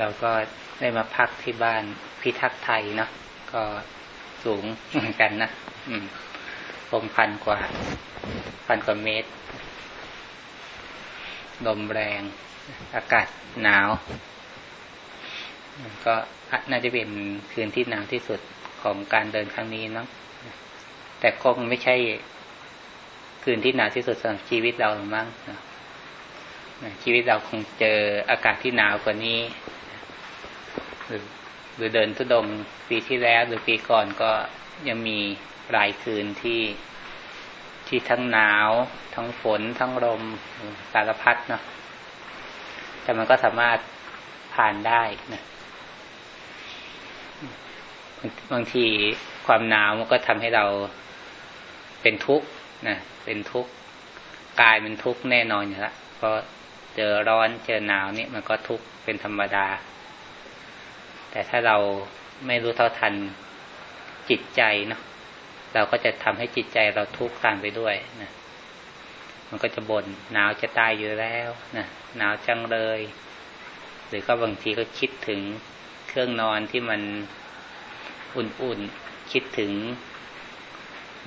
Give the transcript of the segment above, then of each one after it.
เราก็ได้มาพักที่บ้านพิทักษ์ไทยเนาะก็สูงเหมือนกันนะอืมลมพันกว่า พันกว่าเมตร ลมแรง อากาศหนาว ก็น่าจะเป็นคืนที่หนาวที่สุดของการเดินครั้งนี้เนาะแต่คงไม่ใช่คืนที่หนาวที่สุดสำหรับชีวิตเราหรือมั้งชีวิตเราคงเจออากาศที่หนาวกว่านี้ หรือหรือเดินทุดงปีที่แล้วหรือปีก่อนก็ยังมีหลายคืนที่ที่ทั้งหนาว ทั้งฝน ทั้งลมสารพัดเนาะแต่มันก็สามารถผ่านได้นะบางทีความหนาวมันก็ทำให้เราเป็นทุกข์นะเป็นทุกข์กายมันทุกข์แน่นอนอยู่แล้วเพราะเจอร้อนเจอหนาวนี่มันก็ทุกข์เป็นธรรมดา แต่ถ้าเราไม่รู้เท่าทันจิตใจเนาะเราก็จะทำให้จิตใจเราทุกข์ตามไปด้วยนะมันก็จะบน่นหนาวจะตายอยู่แล้วนะหนาวจังเลย หรือก็บางทีก็คิดถึงเครื่องนอนที่มันอุ่นๆ คิดถึง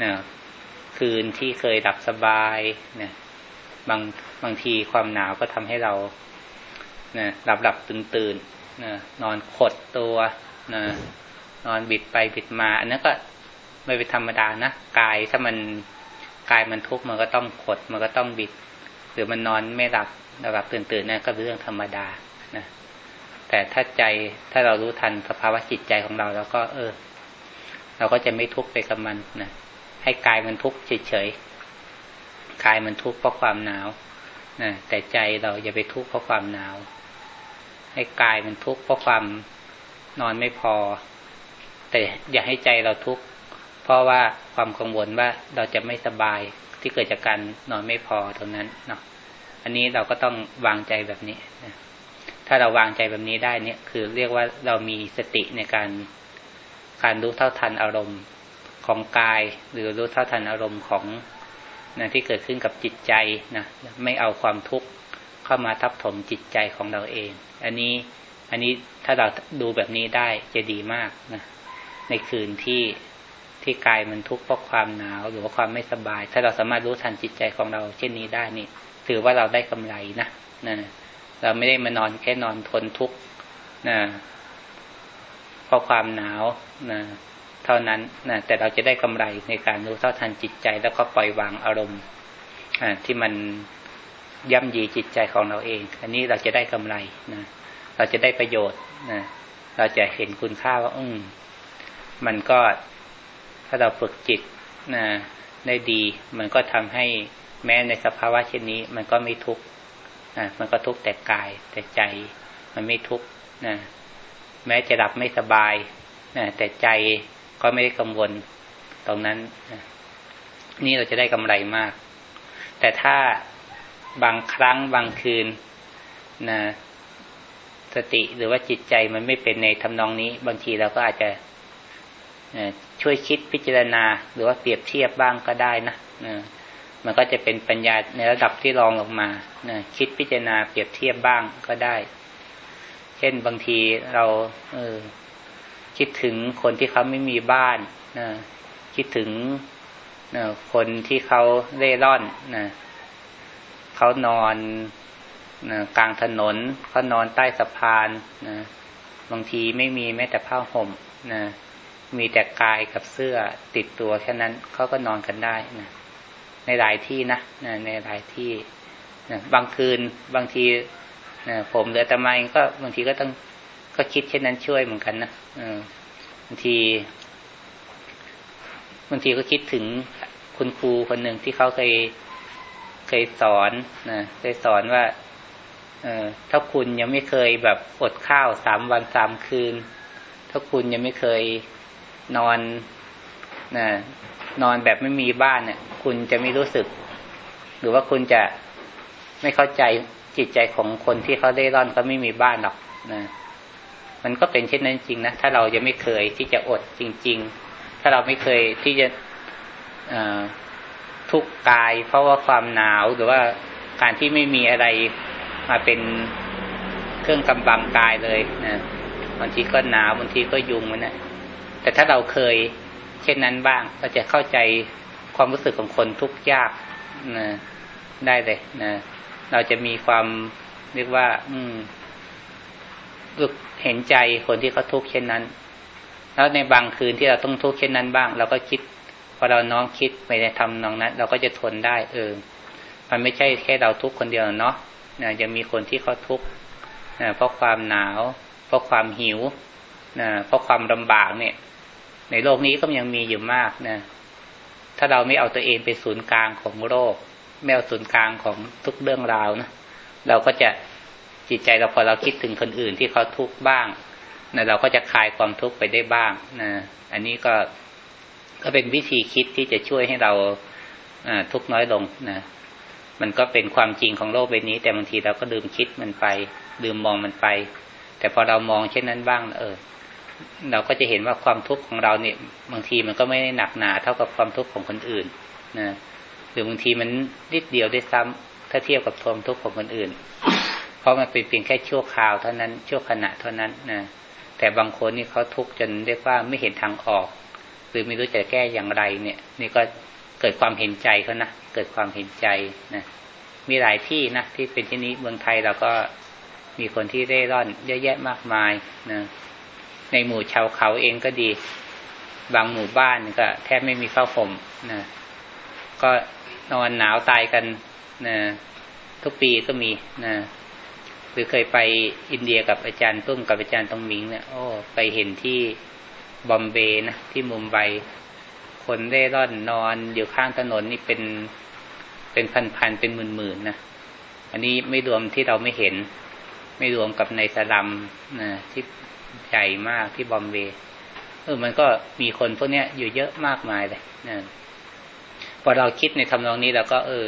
นะคืนที่เคยหลับสบายนะบางบางทีความหนาวก็ทำให้เรานะหลับหลับตื่นตื่น นะนอนขดตัวนะนอนบิดไปบิดมา อันนั้นก็ไม่เป็นธรรมดานะกายถ้ามันกายมันทุกข์มันก็ต้องขด มันก็ต้องบิด หรือมันนอนไม่หลับหลับตื่นตื่นนั่นก็เป็นเรื่องธรรมดานะแต่ถ้าใจถ้าเรารู้ทันสภาวะจิตใจของเราแล้วก็ เออ เราก็จะไม่ทุกข์ไปกับมันนะให้กายมันทุกข์เฉยๆกายมันทุกข์เพราะความหนาวนะแต่ใจเราอย่าไปทุกข์เพราะความหนาว ให้กายมันทุกข์เพราะความนอนไม่พอ แต่อย่าให้ใจเราทุกข์เพราะว่าความกังวลว่าเราจะไม่สบายที่เกิดจากการนอนไม่พอเท่านั้นเนาะอันนี้เราก็ต้องวางใจแบบนี้นะถ้าเราวางใจแบบนี้ได้เนี่ย คือเรียกว่าเรามีสติในการการรู้เท่าทันอารมณ์ของกาย หรือรู้เท่าทันอารมณ์ของนะที่เกิดขึ้นกับจิตใจนะไม่เอาความทุกข์ เข้ามาทับถมจิตใจของเราเอง อันนี้อันนี้ถ้าเราดูแบบนี้ได้จะดีมากนะในคืนที่ที่กายมันทุกข์เพราะความหนาวหรือว่าความไม่สบาย ถ้าเราสามารถรู้ทันจิตใจของเรา เช่นนี้ได้นี่ ถือว่าเราได้กำไรนะนะเราไม่ได้มานอนแค่นอนทนทุกข์นะเพราะความหนาวนะเท่านั้นนะแต่เราจะได้กำไรในการรู้เท่าทันจิตใจ แล้วก็ปล่อยวางอารมณ์ที่มัน ย่ำยีจิตใจของเราเอง อันนี้เราจะได้กำไรนะเราจะได้ประโยชน์นะเราจะเห็นคุณค่าว่า อืมมันก็ถ้าเราฝึกจิตนะได้ดี มันก็ทำให้แม้ในสภาวะเช่นนี้ มันก็ไม่ทุกข์นะมันก็ทุกข์แต่กายแต่ใจ มันไม่ทุกข์นะแม้จะหลับไม่สบายนะแต่ใจก็ไม่ได้กังวลตรงนั้นนะนี่เราจะได้กำไรมาก แต่ถ้า บางครั้งบางคืนนะสติหรือว่าจิตใจมันไม่เป็นในทำนองนี้ บางทีเราก็อาจจะช่วยคิดพิจารณา หรือว่าเปรียบเทียบบ้างก็ได้นะมันก็จะเป็นปัญญาในระดับที่รองลงมาคิดพิจารณาเปรียบเทียบบ้างก็ได้ เช่นบางทีเราเออคิดถึงคนที่เขาไม่มีบ้านนะคิดถึงคนที่เขาเล่ร่อนนะ เขานอนนะกลางถนนเขานอนใต้สะพานนะบางทีไม่มีแม้แต่ผ้าห่มนะมีแต่กายกับเสื้อติดตัวแค่นั้นเขาก็นอนกันได้นะในหลายที่นะนะในหลายที่นะบางคืนบางทีนะผมหรือแต่มาเองก็บางทีก็ต้องก็คิดเช่นนั้นช่วยเหมือนกันนะบางทีบางทีก็คิดถึงคุณครูคนหนึ่งที่เขาเคย เคยสอนนะเคยสอนว่า เออถ้าคุณยังไม่เคยแบบอดข้าวสามวันสามคืน ถ้าคุณยังไม่เคยนอนนะนอนแบบไม่มีบ้านเนี่ย คุณจะไม่รู้สึก หรือว่าคุณจะไม่เข้าใจจิตใจของคนที่เขาได้ร่อนเขาไม่มีบ้านหรอกนะมันก็เป็นเช่นนั้นจริงนะถ้าเรายังไม่เคยที่จะอดจริง ๆ ถ้าเราไม่เคยที่จะ ทุกกาย เพราะว่าความหนาวหรือว่าการที่ไม่มีอะไรมาเป็นเครื่องกำบังกายเลยนะบางทีก็หนาวบางทีก็ยุงมันนะแต่ถ้าเราเคย เช่นนั้นบ้างเราจะเข้าใจความรู้สึกของคนทุกข์ยากนะได้เลยนะเราจะมีความเรียกว่า อืมรู้เห็นใจคนที่เขาทุกข์เช่นนั้น แล้วในบางคืนที่เราต้องทุกข์เช่นนั้นบ้าง เราก็คิด อเราน้องคิดไปในทำนองนั้น เราก็จะทนได้เออ มันไม่ใช่แค่เราทุกคนเดียวเนาะนะยังมีคนที่เขาทุกข์นะเพราะความหนาว เพราะความหิวนะเพราะความลำบากเนี่ย ในโลกนี้ก็ยังมีอยู่มากนะถ้าเราไม่เอาตัวเองเป็นศูนย์กลางของโลกไม่เอาศูนย์กลางของทุกเรื่องราวนะเราก็จะจิตใจเราพอเราคิดถึงคนอื่นที่เขาทุกข์บ้างนะเราก็จะคลายความทุกข์ไปได้บ้างนะอันนี้ก็ ก็เป็นวิธีคิดที่จะช่วยให้เราทุกข์น้อยลงนะมันก็เป็นความจริงของโลกใบนี้ แต่บางทีเราก็ลืมคิดมันไปลืมมองมันไป แต่พอเรามองเช่นนั้นบ้างเออเราก็จะเห็นว่าความทุกข์ของเราเนี่ย บางทีมันก็ไม่ได้หนักหนาเท่ากับความทุกข์ของคนอื่นนะหรือบางทีมันนิดเดียวได้ซ้ำถ้าเทียบกับความทุกข์ของคนอื่น เพราะมันเป็นเพียงแค่ชั่วคราวเท่านั้นชั่วขณะเท่านั้นนะแต่บางคนนี่เขาทุกข์จนเรียกว่าไม่เห็นทางออก รือไม่รู้จะแก้อย่างไรเนี่ย นี่ก็เกิดความเห็นใจเขานะเกิดความเห็นใจนะมีหลายที่นะที่เป็นที่นี้เมืองไทยเราก็มีคนที่เร่ร่อนเยอะแยะมากมายนะในหมู่ชาวเขาเองก็ดี บางหมู่บ้านก็แทบไม่มีข้าวห่มนะก็นอนหนาวตายกันนะทุกปีก็มีนะหรือเคยไปอินเดียกับอาจารย์ตุ้มกับอาจารย์ตงมิงเนี่ยโอ้ไปเห็นที่ บอมเบย์นะที่มุมไบคนเร่ร่อนนอนอยู่ข้างถนนนี่เป็นเป็นพันๆเป็นหมื่นๆนะอันนี้ไม่รวมที่เราไม่เห็น ไม่รวมกับในสลัมนะที่ใหญ่มากที่บอมเบย์เออมันก็มีคนพวกเนี้ยอยู่เยอะมากมายเลยนะพอเราคิดในทำนองนี้เราก็ เออ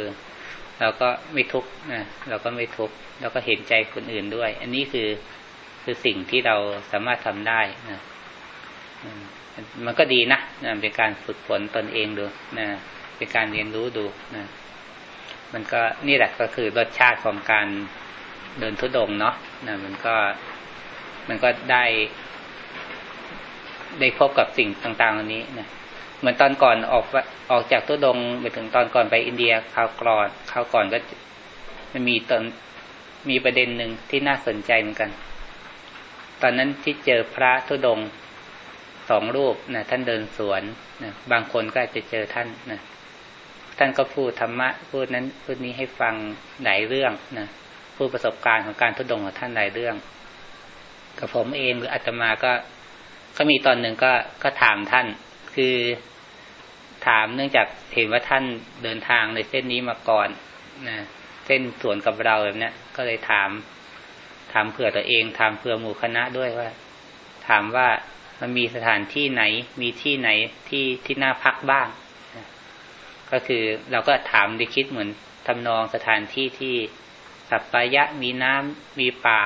เราก็ไม่ทุกข์นะเราก็ไม่ทุกข์เราก็เห็นใจคนอื่นด้วย อันนี้คือคือสิ่งที่เราสามารถทำได้นะ มันก็ดีนะนะเป็นการฝึกฝนตนเองดูนะเป็นการเรียนรู้ดูนะมันก็นี่แหละก็คือรสชาติของการเดินทุดงเนาะนะมันก็มันก็ได้ ได้พบกับสิ่งต่างๆเหล่านี้นะเหมือนตอนก่อนออกออกจากตัวดงไปถึงตอนก่อนไปอินเดียคราวก่อนคราวก่อนก็มันมีตอนมีประเด็นหนึ่งที่น่าสนใจเหมือนกัน ตอนนั้นที่เจอพระทุดง สองรูปนะท่านเดินสวนนะบางคนก็อาจจะเจอท่านนะท่านก็พูดธรรมะพูดนั้นพูดนี้ให้ฟังหลายเรื่องนะพูดประสบการณ์ของการทุดงของท่านหลายเรื่อง กับผมเองหรืออาตมาก็ก็มีตอนหนึ่งก็ก็ถามท่าน คือถามเนื่องจากเห็นว่าท่านเดินทางในเส้นนี้มาก่อนนะเส้นสวนกับเราแบบนี้ก็เลยถาม ถามเผื่อตัวเองถามเผื่อหมู่คณะด้วยว่า ถามว่า มันมีสถานที่ไหน มีที่ไหนที่ที่น่าพักบ้าง ก็คือเราก็ถามได้คิดเหมือนทำนองสถานที่ที่สัปปายะมีน้ำมีป่า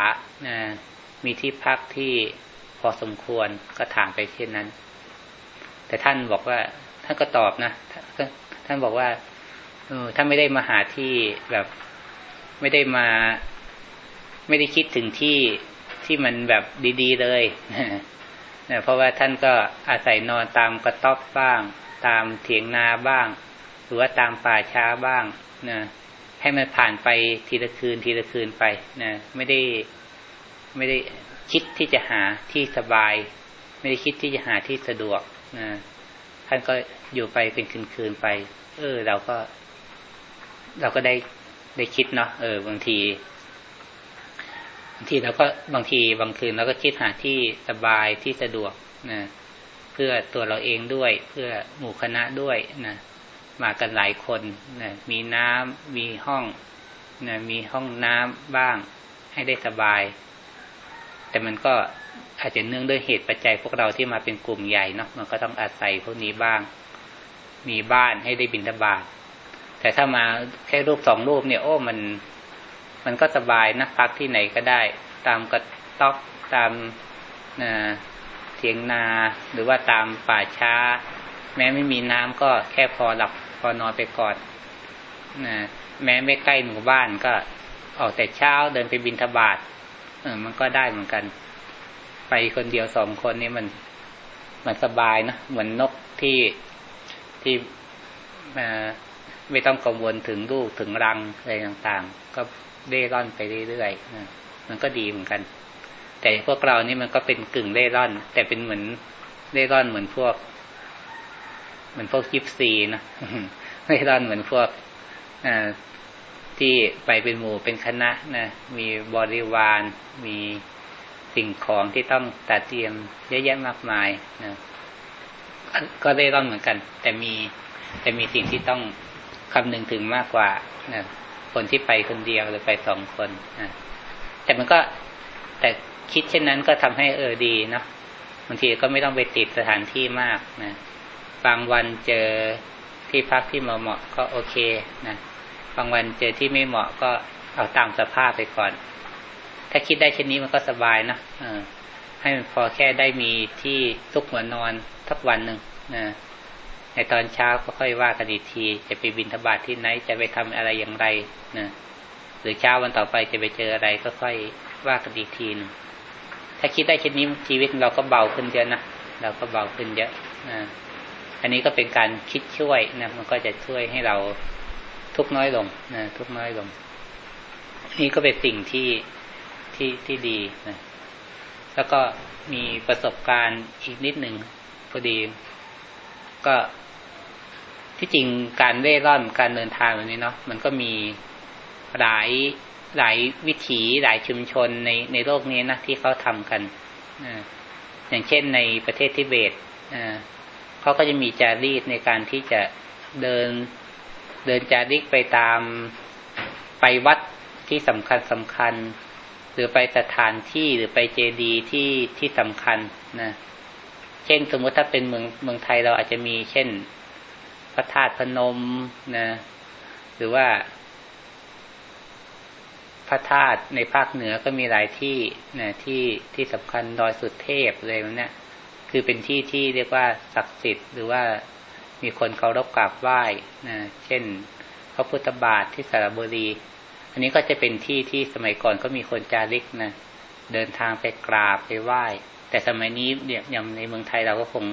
มีที่พักที่พอสมควรก็ถามไปเช่นนั้น แต่ท่านบอกว่าท่านก็ตอบนะท่านบอกว่าเออท่านไม่ได้มาหาที่แบบไม่ได้มา ไม่ได้คิดถึงที่ที่มันแบบดี ๆ เลย นะเพราะว่าท่านก็อาศัยนอนตามกระต๊อบบ้าง ตามเถียงนาบ้าง หรือว่าตามป่าช้าบ้างนะให้มันผ่านไปทีละคืนทีละคืนไปนะไม่ได้ไม่ได้คิดที่จะหาที่สบาย ไม่ได้คิดที่จะหาที่สะดวกนะท่านก็อยู่ไปเป็นคืนๆไป เออ เราก็ เราก็ได้ได้คิดเนาะเออบางทีางทีเราก็บางทีบางคืนเราก็คิดหาที่สบายที่สะดวกนะเพื่อตัวเราเองด้วย เพื่อหมู่คณะด้วยนะมากันหลายคนนะมีน้ำมีห้องนะมีห้องน้ำบ้างให้ได้สบาย แต่มันก็อาจจะเนื่องด้วยเหตุปัจจัยพวกเราที่มาเป็นกลุ่มใหญ่เนาะมันก็ต้องอาศัยพวกนี้บ้าง มีบ้านให้ได้บินทบาทแต่ถ้ามาแค่รูปสองรูปเนี่ยโอ้มัน มันก็สบายนะพักที่ไหนก็ได้ ตามกระต๊อบตามเทียงนาหรือว่าตามป่าช้า แม้ไม่มีน้ำก็แค่พอหลับพอนอนไปก่อนนะแม้ไม่ใกล้หมู่บ้านก็ออกแต่เช้าเดินไปบินทบาทเออ มันก็ได้เหมือนกัน ไปคนเดียวสองคนนี่มันมันสบายนะเหมือนนกที่ที่ไม่ต้องกังวลถึงลูกถึงรังอะไรต่างๆ ก็ เล่ร่อนไปเรื่อยๆมันก็ดีเหมือนกัน แต่พวกเรานี่มันก็เป็นกึ่งเล่ร่อน แต่เป็นเหมือนเล่ร่อนเหมือนพวก เหมือนพวกยิปซีนะเล่ร่อนเหมือนพวกอที่ไปเป็นหมู่เป็นคณะนะมีบริวาร มีสิ่งของที่ต้องตัดเตรียมเยอะแยะมากมายนะก็ได้ร่อนเหมือนกัน แต่มีแต่มีสิ่งที่ต้องคำนึงถึงมากกว่านะ คนที่ไปคนเดียวหรือไปสองคนนะแต่มันก็แต่คิดเช่นนั้นก็ทำให้เออดีเนาะบางทีก็ไม่ต้องไปติดสถานที่มากนะบางวันเจอที่พักที่เหมาะก็โอเคนะบางวันเจอที่ไม่เหมาะก็เอาตามสภาพไปก่อน ถ้าคิดได้เช่นนี้มันก็สบายนะอให้มันพอแค่ได้มีที่ทุกหัวนอนทักวันหนึ่งนะ ตอนเช้าก็ค่อยว่ากันอีกที จะไปบินทบาทที่ไหน จะไปทำอะไรอย่างไรนะหรือเช้าวันต่อไปจะไปเจออะไรก็ค่อยว่ากันอีกทีนึงถ้าคิดได้เช่นนี้ชีวิตเราก็เบาขึ้นเยอะนะเราก็เบาขึ้นเยอะนะอันนี้ก็เป็นการคิดช่วยนะมันก็จะช่วยให้เราทุกน้อยลงนะทุกน้อยลง นี่ก็เป็นสิ่งที่ที่ที่ดีนะแล้วก็มีประสบการณ์อีกนิดหนึ่งพอดี ก็ ที่จริงการเล่ร่อนการเดินทางแบบนี้เนาะมันก็มีหลายหลายวิถีหลายชุมชนในในโลกนี้นะที่เขาทำกันอย่างเช่นในประเทศทิเบตเขาก็จะมีจารีตในการที่จะเดินเดินจาริกไปตามไปวัดที่สำคัญสำคัญ หรือไปสถานที่หรือไปเจดีย์ที่ที่สำคัญนะเช่นสมมติถ้าเป็นเมืองเมืองไทยเราอาจจะมีเช่น ระธาตุพนมนะหรือว่า พระธาตุในภาคเหนือก็มีหลายที่นะที่ที่สำคัญดอยสุดเทพอะไรแบบนี้คือเป็นที่ที่เรียกว่าศักดิ์สิทธิ์หรือว่ามีคนเคารพกราบไหว้นะเช่น พระพุทธบาทที่สระบุรี อันนี้ก็จะเป็นที่ที่สมัยก่อนก็มีคนจาริกนะเดินทางไปกราบไปไหว้ แต่สมัยนี้เนี่ยอย่างในเมืองไทยเราก็คง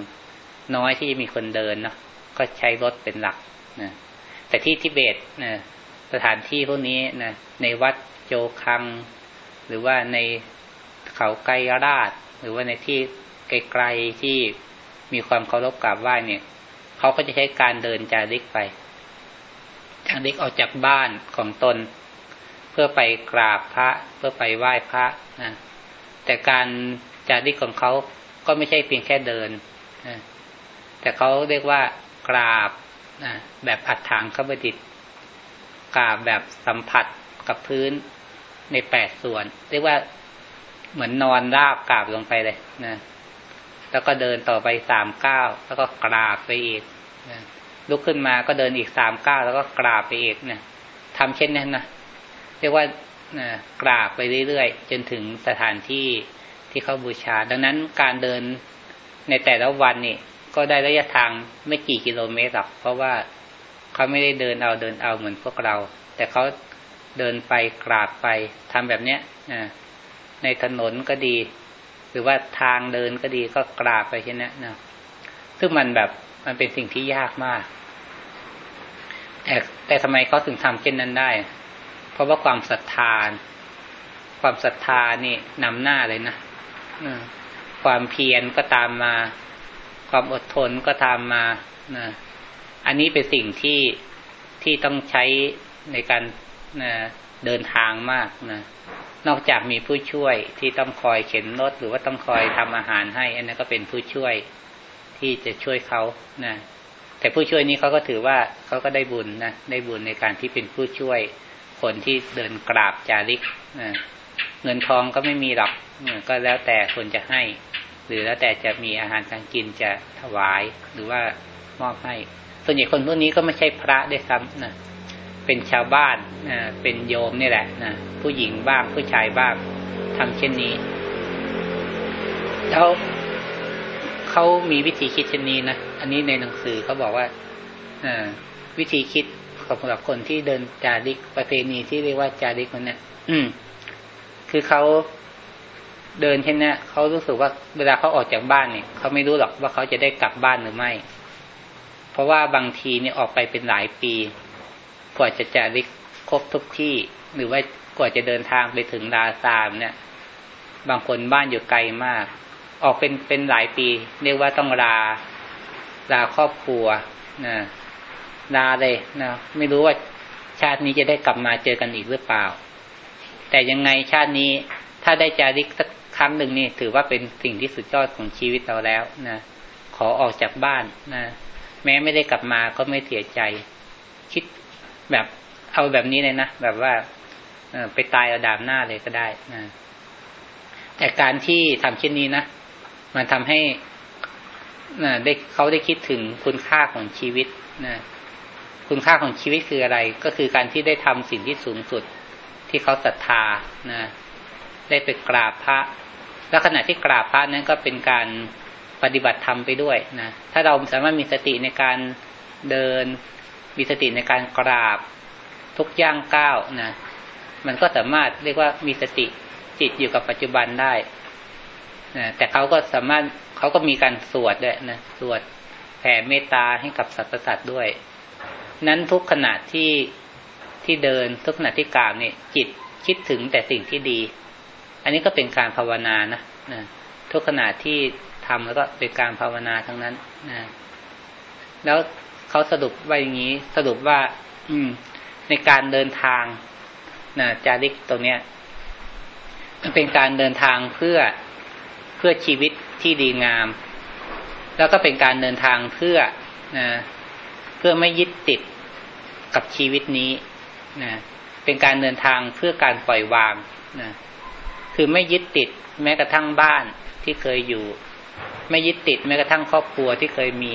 น้อยที่มีคนเดินเนาะ ก็ใช้รถเป็นหลักนะแต่ที่ทิเบตนะสถานที่พวกนี้นะในวัดโจคัง หรือว่าในเขาไกรราช หรือว่าในที่ไกลๆที่มีความเคารพกราบไหว้เนี่ยเขาก็จะใช้การเดินจาริกไปจาริกออกจากบ้านของตน เพื่อไปกราบพระ เพื่อไปไหว้พระนะแต่การจาริกของเขาก็ไม่ใช่เพียงแค่เดินนะแต่เขาเรียกว่า กราบนะแบบอัดถางขบดิตกราบแบบสัมผัสกับพื้นในแปดส่วน เรียกว่าเหมือนนอนราบกราบลงไปเลยนะแล้วก็เดินต่อไปสามก้าวแล้วก็กราบไปอีกนะลุกขึ้นมาก็เดินอีกสามก้าวแล้วก็กราบไปอีกนะทำเช่นนั้นนะเรียกว่านะกราบไปเรื่อยๆจนถึงสถานที่ที่เขาบูชา ดังนั้นการเดินในแต่ละวันนี่ ก็ได้ระยะทางไม่กี่กิโลเมตรหรอกเพราะว่าเขาไม่ได้เดินเอาเดินเอาเหมือนพวกเรา แต่เขาเดินไปกราบไปทำแบบเนี้ยในถนนก็ดี หรือว่าทางเดินก็ดีก็กราบไปเช่นนี้นะซึ่งมันแบบมันเป็นสิ่งที่ยากมาก แต่แต่ทำไมเขาถึงทำเช่นนั้นได้ เพราะว่าความศรัทธาความศรัทธานี่นำหน้าเลยนะความเพียรก็ตามมา ความอดทนก็ตามมานะอันนี้เป็นสิ่งที่ที่ต้องใช้ในการนะเดินทางมากนะนอกจากมีผู้ช่วยที่ต้องคอยเข็นรถหรือว่าต้องคอยทำอาหารให้ อันนั้นก็เป็นผู้ช่วยที่จะช่วยเขานะแต่ผู้ช่วยนี้เขาก็ถือว่าเขาก็ได้บุญนะได้บุญในการที่เป็นผู้ช่วยคนที่เดินกราบจาริกนะเงินทองก็ไม่มีหรอกก็แล้วแต่คนจะให้ หรือแล้วแต่จะมีอาหารการกินจะถวายหรือว่ามอบให้ ส่วนใหญ่คนพวกนี้ก็ไม่ใช่พระได้ซ้ำนะเป็นชาวบ้านนะเป็นโยมนี่แหละนะผู้หญิงบ้างผู้ชายบ้างทำเช่นนี้ แล้วเขามีวิธีคิดเช่นนี้นะอันนี้ในหนังสือเขาบอกว่าอวิธีคิดสำหรับคนที่เดินจาริกประเพณีที่เรียกว่าจาริกมันเนี่ยอืมคือเขา เดินเช่นนี้เขารู้สึกว่าเวลาเขาออกจากบ้านเนี่ยเขาไม่รู้หรอกว่าเขาจะได้กลับบ้านหรือไม่ เพราะว่าบางทีเนี่ยออกไปเป็นหลายปีกว่าจะจาริกครบทุกที่ หรือว่ากว่าจะเดินทางไปถึงลาซามเนี่ย บางคนบ้านอยู่ไกลมาก ออกเป็นเป็นหลายปี เรียกว่าต้องลาลาครอบครัวนะลาเลยนะไม่รู้ว่าชาตินี้จะได้กลับมาเจอกันอีกหรือเปล่า แต่ยังไงชาตินี้ถ้าได้จาริกสัก ครั้งหนึ่งนี่ถือว่าเป็นสิ่งที่สุดยอดของชีวิตเราแล้วนะขอออกจากบ้านนะแม้ไม่ได้กลับมาก็ไม่เสียใจ คิดแบบเอาแบบนี้เลยนะแบบว่าไปตายเอาดามหน้าเลยก็ได้นะแต่การที่ทำเช่นนี้นะมันทำให้นะได้เขาได้คิดถึงคุณค่าของชีวิตนะคุณค่าของชีวิตคืออะไร ก็คือการที่ได้ทำสิ่งที่สูงสุดที่เขาศรัทธานะได้ไปกราบพระ แล้วขณะที่กราบพระนั้นก็เป็นการปฏิบัติธรรมไปด้วยนะถ้าเราสามารถมีสติในการเดิน มีสติในการกราบทุกย่างก้าวนะมันก็สามารถเรียกว่ามีสติจิตอยู่กับปัจจุบันได้นะแต่เขาก็สามารถเขาก็มีการสวดด้วยนะสวดแผ่เมตตาให้กับสรรพสัตว์ด้วย นั้นทุกขณะที่ที่เดินทุกขณะที่กราบเนี่ยจิตคิดถึงแต่สิ่งที่ดี อันนี้ก็เป็นการภาวนานะนะทุกขณะที่ทำแล้วก็เป็นการภาวนาทั้งนั้นนะแล้วเขาสรุปว่าอย่างนี้สรุปว่า อืม ในการเดินทางนะจาริกตรงเนี้ยมันเป็นการเดินทางเพื่อเพื่อชีวิตที่ดีงาม แล้วก็เป็นการเดินทางเพื่อนะเพื่อไม่ยึดติดกับชีวิตนี้นะเป็นการเดินทางเพื่อการปล่อยวางนะ คือไม่ยึดติดแม้กระทั่งบ้านที่เคยอยู่ ไม่ยึดติดแม้กระทั่งครอบครัวที่เคยมี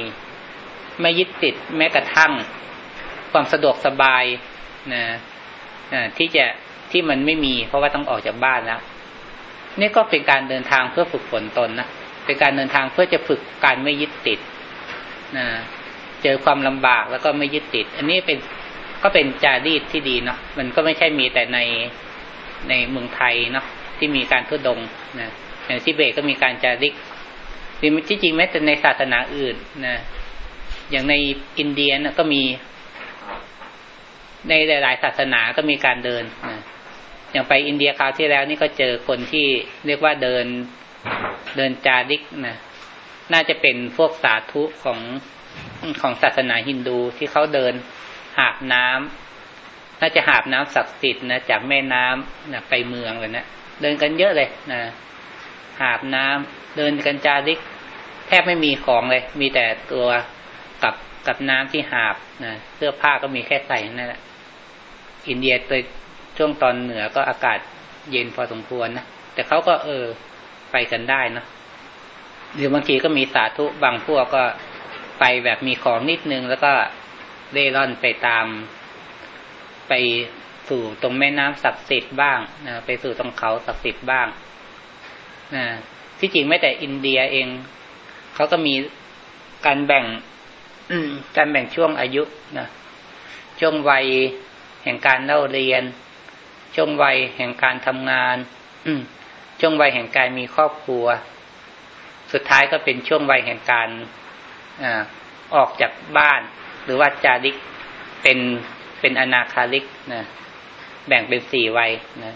ไม่ยึดติดแม้กระทั่งความสะดวกสบายนะที่จะที่มันไม่มีเพราะว่าต้องออกจากบ้านแล้วนี่ก็เป็นการเดินทางเพื่อฝึกฝนตนนะเป็นการเดินทางเพื่อจะฝึกการไม่ยึดติดนะเจอความลำบากแล้วก็ไม่ยึดติด อันนี้เป็นก็เป็นจารีตที่ดีเนาะมันก็ไม่ใช่มีแต่ในในเมืองไทยเนาะ ที่มีการทุดงนะอย่างทิเบตก็มีการจาริกหรือที่จริงแม้แต่ในศาสนาอื่นนะอย่างในอินเดียนะก็มี ในหลาย ๆ ศาสนาก็มีการเดินนะอย่างไปอินเดียคราวที่แล้วนี่ก็เจอคนที่เรียกว่าเดินเดินจาริกนะน่าจะเป็นพวกสาธุของของศาสนาฮินดูที่เขาเดินหาบน้ำน่าจะหาบน้ำศักดิ์สิทธิ์นะจากแม่น้ำนะไปเมืองเลยนะ เดินกันเยอะเลยนะหาบน้ำเดินกันจาริก แทบไม่มีของเลย มีแต่ตัวกับกับน้ำที่หาบนะเสื้อผ้าก็มีแค่ใส่นั่นแหละอินเดียตัวช่วงตอนเหนือก็อากาศเย็นพอสมควรนะแต่เขาก็เออไปกันได้นะหรือบางทีก็มีสาธุบางพวกก็ไปแบบมีของนิดนึงแล้วก็เล่ร่อนไปตามไป สู่ตรงแม่น้ำศักดิ์สิทธิ์บ้างนะไปสู่ตรงเขาศักดิ์สิทธิ์บ้างนะที่จริงไม่แต่อินเดียเองเขาก็มีการแบ่งการแบ่งช่วงอายุนะช่วงวัยแห่งการเล่าเรียน ช่วงวัยแห่งการทำงานช่วงวัยแห่งการมีครอบครัว สุดท้ายก็เป็นช่วงวัยแห่งการออกจากบ้าน หรือว่าจาริกเป็นเป็นอนาคาริกนะ แบ่งเป็นสี่วัยนะ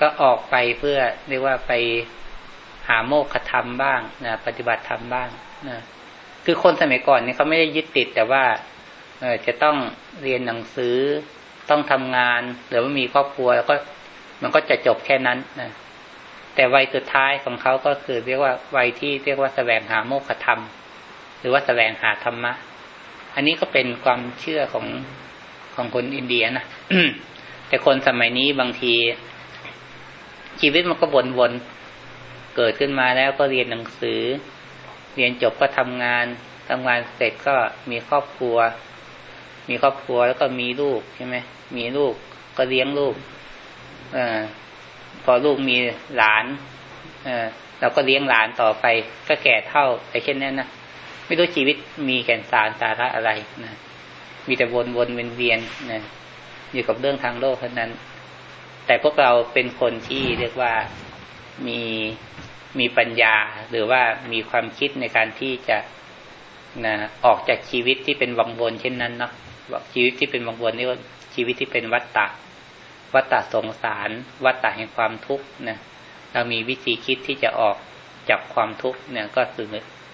ก็ออกไปเพื่อเรียกว่าไปหาโมกขธรรมบ้างนะปฏิบัติธรรมบ้างนะคือคนสมัยก่อนเนี่ยเขาไม่ได้ยึดติดแต่ว่าเออจะต้องเรียนหนังสือต้องทำงานหรือว่ามีครอบครัวแล้วก็มันก็จะจบแค่นั้นนะแต่วัยสุดท้ายของเขาก็คือเรียกว่าวัยที่เรียกว่าแสวงหาโมกขธรรม หรือว่าแสวงหาธรรมะ อันนี้ก็เป็นความเชื่อของของคนอินเดียนะ แต่คนสมัยนี้บางที ชีวิตมันก็วนๆ เกิดขึ้นมาแล้วก็เรียนหนังสือ เรียนจบก็ทำงานทำงานเสร็จก็มีครอบครัว มีครอบครัวแล้วก็มีลูกใช่ไหมมีลูกก็เลี้ยงลูกอพอลูกมีหลานเอเราก็เลี้ยงหลานต่อไป ก็แก่เท่าแต่เช่นนั้นนะไม่รู้ชีวิตมีแก่นสารสาระอะไรนะมีแต่วนวนเวียนเวียนนะ อยู่กับเรื่องทางโลกเท่านั้น แต่พวกเราเป็นคนที่เรียกว่ามีมีปัญญา หรือว่ามีความคิดในการที่จะนะออกจากชีวิตที่เป็นวังวนเช่นนั้นเนาะชีวิตที่เป็นวังวนนี่ว่าชีวิตที่เป็นวัฏฏะวัฏฏะสงสาร วัฏฏะแห่งความทุกข์นะเรามีวิธีคิดที่จะออกจากความทุกข์เนี่ย ก็ถือ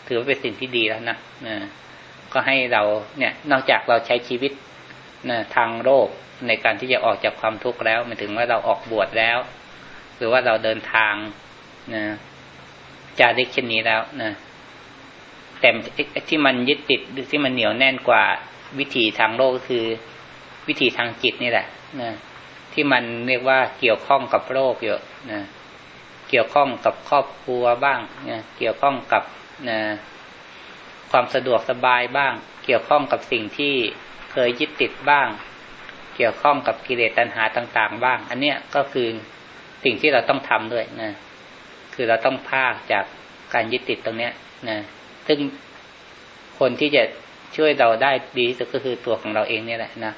ถือว่าเป็นสิ่งที่ดีแล้วนะนะก็ให้เราเนี่ย นอกจากเราใช้ชีวิต นะทางโลกในการที่จะออกจากความทุกข์แล้วหมายถึงว่าเราออกบวชแล้ว หรือว่าเราเดินทางนะจาริกเช่นนี้แล้วนะแต่ที่มันยึดติดหรือที่มันเหนียวแน่นกว่าวิธีทางโลกก็คือ วิธีทางจิตนี่แหละนะที่มันเรียกว่าเกี่ยวข้องกับโลกเยอะนะเกี่ยวข้องกับครอบครัวบ้างนะเกี่ยวข้องกับนะความสะดวกสบายบ้าง เกี่ยวข้องกับสิ่งที่ เคยยึดติดบ้าง เกี่ยวข้องกับกิเลสตัณหาต่าง ๆ บ้าง อันเนี้ยก็คือสิ่งที่เราต้องทำด้วยนะ คือเราต้องภาคจากการยึดติดตรงเนี้ยนะซึ่งคนที่จะช่วยเราได้ดีที่สุดก็คือตัวของเราเองนี่แหละนะ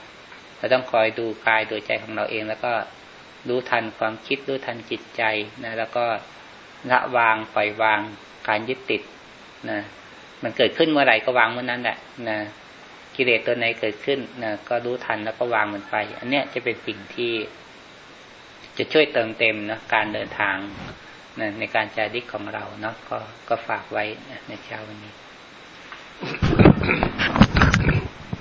เราต้องคอยดูกายดูใจของเราเอง แล้วก็รู้ทันความคิดรู้ทันจิตใจนะ แล้วก็ละวางปล่อยวางการยึดติดนะมันเกิดขึ้นเมื่อไหร่ก็วางเมื่อนั้นแหละนะ กิเลสตัวไหนเกิดขึ้นนะก็รู้ทันแล้วก็วางมันไป อันเนี้ยจะเป็นสิ่งที่ จะช่วยเติมเต็มนะการเดินทางนะในการจาริกของเราเนาะก็ก็ฝากไว้นะในเช้าวันนี้